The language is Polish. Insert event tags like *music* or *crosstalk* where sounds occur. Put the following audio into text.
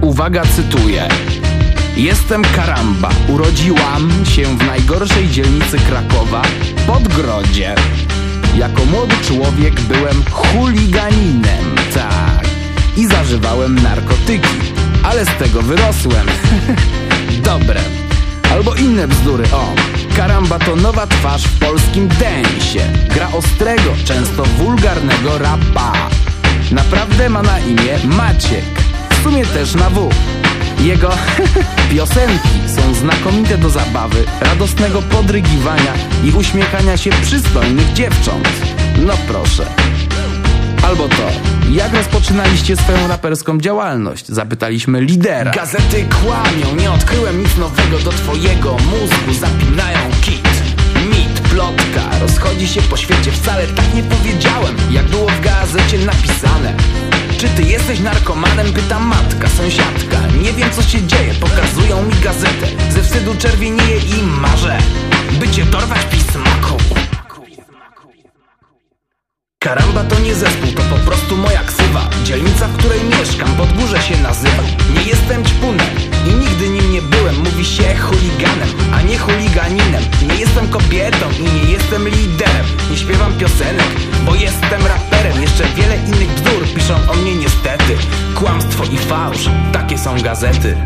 Uwaga, cytuję. Jestem Karamba. Urodziłam się w najgorszej dzielnicy Krakowa, Podgrodzie. Jako młody człowiek byłem chuliganinem, tak. I zażywałem narkotyki, ale z tego wyrosłem. *laughs* Dobre. Albo inne bzdury, o. Karamba to nowa twarz w polskim densie. Gra ostrego, często wulgarnego rapa. Naprawdę ma na imię Maciek. W sumie też na W. Jego *laughs* piosenki są znakomite do zabawy, radosnego podrygiwania i uśmiechania się przystojnych dziewcząt. No proszę. Albo to, jak rozpoczynaliście swoją raperską działalność? Zapytaliśmy lidera. Gazety kłamią, nie odkryłem nic nowego do twojego mózgu, zapinają kit. Mit, plotka, rozchodzi się po świecie, wcale tak nie powiedziałem, jak było w gazecie napisane. Czy ty jesteś narkomanem? Pyta matka, sąsiadka. Nie wiem co się dzieje, pokazują mi gazetę. Ze wstydu czerwieniję i marzę, by cię dorwać pismaku. Karamba to nie zespół, to po prostu moja ksywa Dzielnica, w której mieszkam, Podgórze się nazywa Nie jestem ćpunem i nigdy nim nie byłem Mówi się chuliganem, a nie chuliganinem Nie jestem kobietą i nie jestem liderem Nie śpiewam piosenek, bo jestem i fałsz, takie są gazety